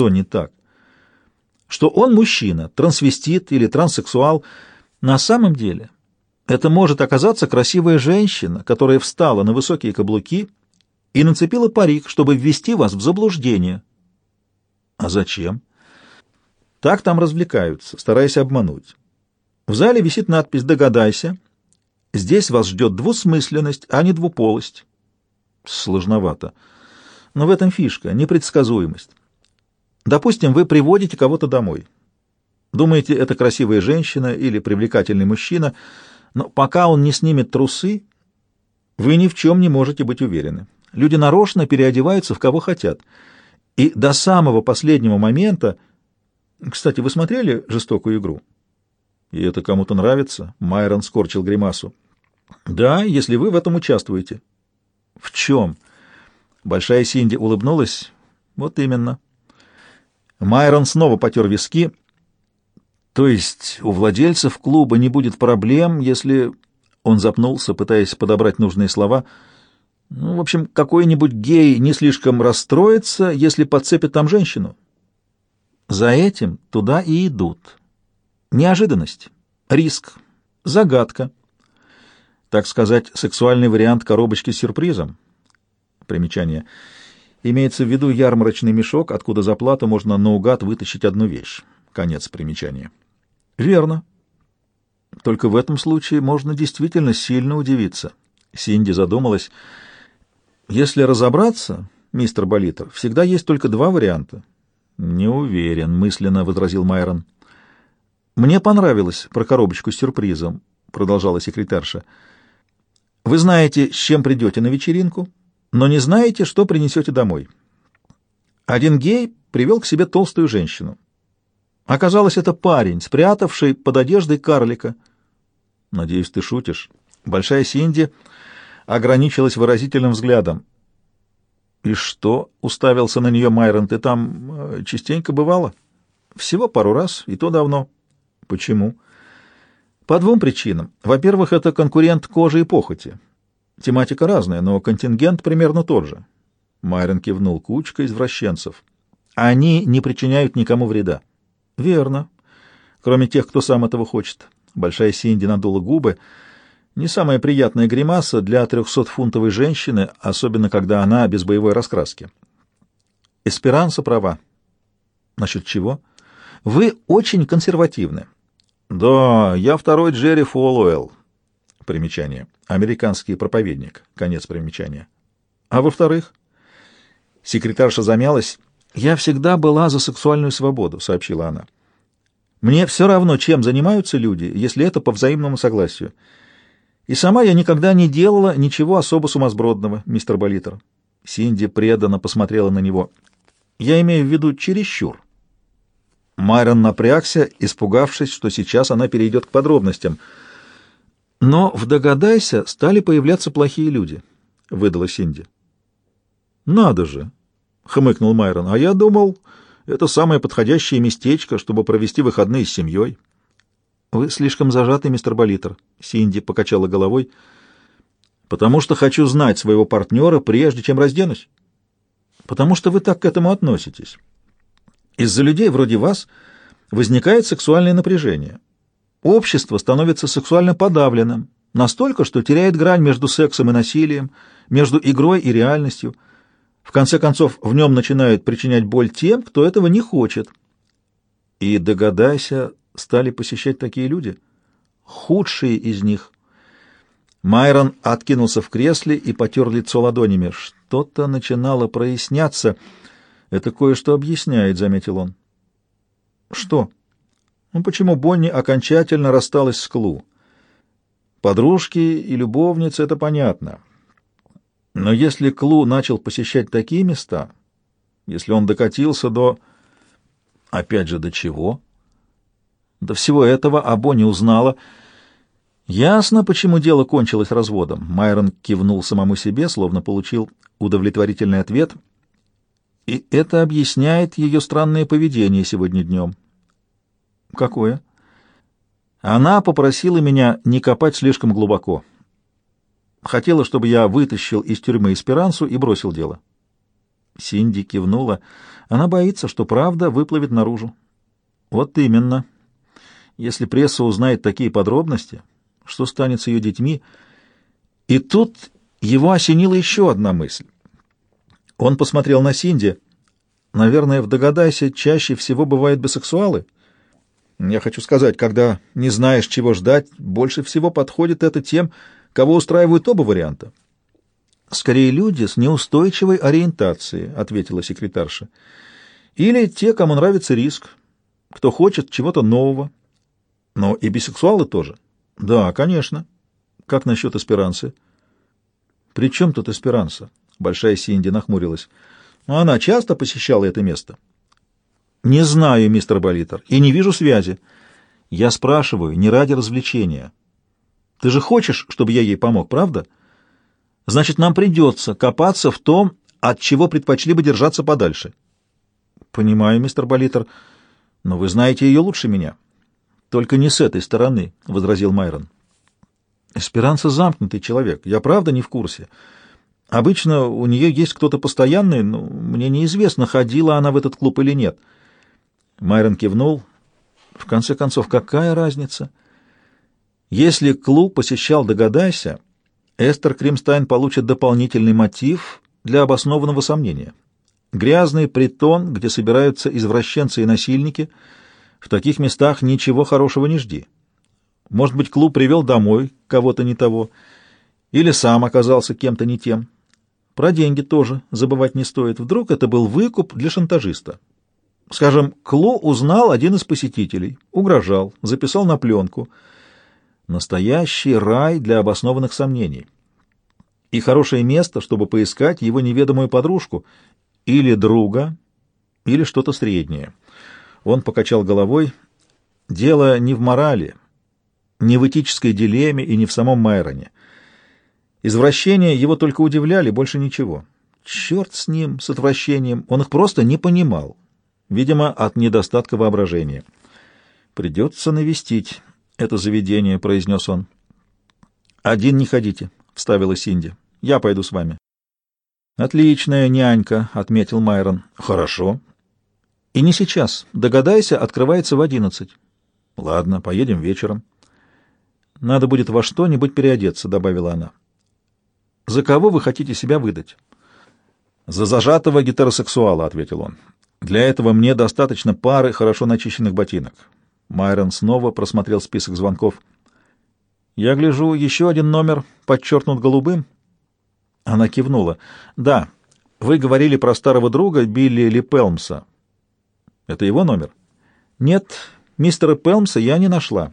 Что не так? Что он мужчина, трансвестит или транссексуал. На самом деле это может оказаться красивая женщина, которая встала на высокие каблуки и нацепила парик, чтобы ввести вас в заблуждение. А зачем? Так там развлекаются, стараясь обмануть. В зале висит надпись «Догадайся». Здесь вас ждет двусмысленность, а не двуполость. Сложновато. Но в этом фишка, непредсказуемость. Допустим, вы приводите кого-то домой. Думаете, это красивая женщина или привлекательный мужчина, но пока он не снимет трусы, вы ни в чем не можете быть уверены. Люди нарочно переодеваются в кого хотят. И до самого последнего момента... Кстати, вы смотрели «Жестокую игру»? И это кому-то нравится? Майрон скорчил гримасу. Да, если вы в этом участвуете. В чем? Большая Синди улыбнулась. Вот именно. Майрон снова потер виски. То есть у владельцев клуба не будет проблем, если... Он запнулся, пытаясь подобрать нужные слова. Ну, в общем, какой-нибудь гей не слишком расстроится, если подцепит там женщину. За этим туда и идут. Неожиданность, риск, загадка. Так сказать, сексуальный вариант коробочки с сюрпризом. Примечание. Имеется в виду ярмарочный мешок, откуда за плату можно наугад вытащить одну вещь. Конец примечания. Верно. Только в этом случае можно действительно сильно удивиться. Синди задумалась. Если разобраться, мистер Болитер, всегда есть только два варианта. Не уверен, мысленно возразил Майрон. Мне понравилось про коробочку с сюрпризом, продолжала секретарша. Вы знаете, с чем придете на вечеринку, но не знаете, что принесете домой. Один гей привел к себе толстую женщину. Оказалось, это парень, спрятавший под одеждой карлика. Надеюсь, ты шутишь. Большая Синди ограничилась выразительным взглядом. «И что?» — уставился на нее Майрон. «Ты там э, частенько бывала?» «Всего пару раз, и то давно». Почему? По двум причинам. Во-первых, это конкурент кожи и похоти. Тематика разная, но контингент примерно тот же. Майрон кивнул. Кучка извращенцев. Они не причиняют никому вреда. Верно. Кроме тех, кто сам этого хочет. Большая Синди надула губы. Не самая приятная гримаса для трехсотфунтовой женщины, особенно когда она без боевой раскраски. Эсперанса права. Насчет чего? Вы очень консервативны. Да, я второй Джерри Фолуэлл. Примечание. Американский проповедник. Конец примечания. А во-вторых? Секретарша замялась. Я всегда была за сексуальную свободу, сообщила она. Мне все равно, чем занимаются люди, если это по взаимному согласию. И сама я никогда не делала ничего особо сумасбродного, мистер Болитер. Синди преданно посмотрела на него. Я имею в виду чересчур. Майрон напрягся, испугавшись, что сейчас она перейдет к подробностям. Но в «Догадайся» стали появляться плохие люди, — выдала Синди. «Надо же!» — хмыкнул Майрон. «А я думал, это самое подходящее местечко, чтобы провести выходные с семьей». «Вы слишком зажаты, мистер Болитер», — Синди покачала головой. «Потому что хочу знать своего партнера, прежде чем разденусь». «Потому что вы так к этому относитесь». Из-за людей вроде вас возникает сексуальное напряжение. Общество становится сексуально подавленным, настолько, что теряет грань между сексом и насилием, между игрой и реальностью. В конце концов, в нем начинают причинять боль тем, кто этого не хочет. И, догадайся, стали посещать такие люди. Худшие из них. Майрон откинулся в кресле и потер лицо ладонями. Что-то начинало проясняться — это кое-что объясняет, — заметил он. Что? Ну, почему Бонни окончательно рассталась с Клу? Подружки и любовницы — это понятно. Но если Клу начал посещать такие места, если он докатился до... Опять же, до чего? До всего этого а Бонни узнала... Ясно, почему дело кончилось разводом. Майрон кивнул самому себе, словно получил удовлетворительный ответ — и это объясняет ее странное поведение сегодня днем. Какое? Она попросила меня не копать слишком глубоко. Хотела, чтобы я вытащил из тюрьмы эсперансу и бросил дело. Синди кивнула. Она боится, что правда выплывет наружу. Вот именно. Если пресса узнает такие подробности, что станет с ее детьми? И тут его осенила еще одна мысль. Он посмотрел на Синди. Наверное, в догадайся, чаще всего бывают бисексуалы. Я хочу сказать, когда не знаешь, чего ждать, больше всего подходит это тем, кого устраивают оба варианта. «Скорее люди с неустойчивой ориентацией», — ответила секретарша. «Или те, кому нравится риск, кто хочет чего-то нового. Но и бисексуалы тоже». «Да, конечно». «Как насчет эсперанцы?» «При чем тут эсперанца?» Большая Синди нахмурилась. «Она часто посещала это место?» «Не знаю, мистер Болитер, и не вижу связи. Я спрашиваю не ради развлечения. Ты же хочешь, чтобы я ей помог, правда?» значит, нам придется копаться в том, от чего предпочли бы держаться подальше. — Понимаю, мистер Болитер, но вы знаете ее лучше меня. — Только не с этой стороны, — возразил Майрон. — Эсперанца замкнутый человек, я правда не в курсе. Обычно у нее есть кто-то постоянный, но мне неизвестно, ходила она в этот клуб или нет. Майрон кивнул. В конце концов, какая разница? Если клуб посещал, догадайся... Эстер Кримстайн получит дополнительный мотив для обоснованного сомнения. Грязный притон, где собираются извращенцы и насильники, в таких местах ничего хорошего не жди. Может быть, клуб привел домой кого-то не того, или сам оказался кем-то не тем. Про деньги тоже забывать не стоит. Вдруг это был выкуп для шантажиста. Скажем, Кло узнал один из посетителей, угрожал, записал на пленку — Настоящий рай для обоснованных сомнений. И хорошее место, чтобы поискать его неведомую подружку, или друга, или что-то среднее. Он покачал головой. Дело не в морали, не в этической дилемме и не в самом Майроне. Извращения его только удивляли, больше ничего. Черт с ним, с отвращением, он их просто не понимал. Видимо, от недостатка воображения. Придется навестить это заведение», — произнес он. «Один не ходите», — вставила Синди. «Я пойду с вами». «Отличная нянька», — отметил Майрон. «Хорошо». «И не сейчас. Догадайся, открывается в одиннадцать». «Ладно, поедем вечером». «Надо будет во что-нибудь переодеться», — добавила она. «За кого вы хотите себя выдать?» «За зажатого гетеросексуала», — ответил он. «Для этого мне достаточно пары хорошо начищенных ботинок. Майрон снова просмотрел список звонков. «Я гляжу, еще один номер подчеркнут голубым». Она кивнула. «Да, вы говорили про старого друга Билли Ли Пелмса. Это его номер?» «Нет, мистера Пелмса я не нашла.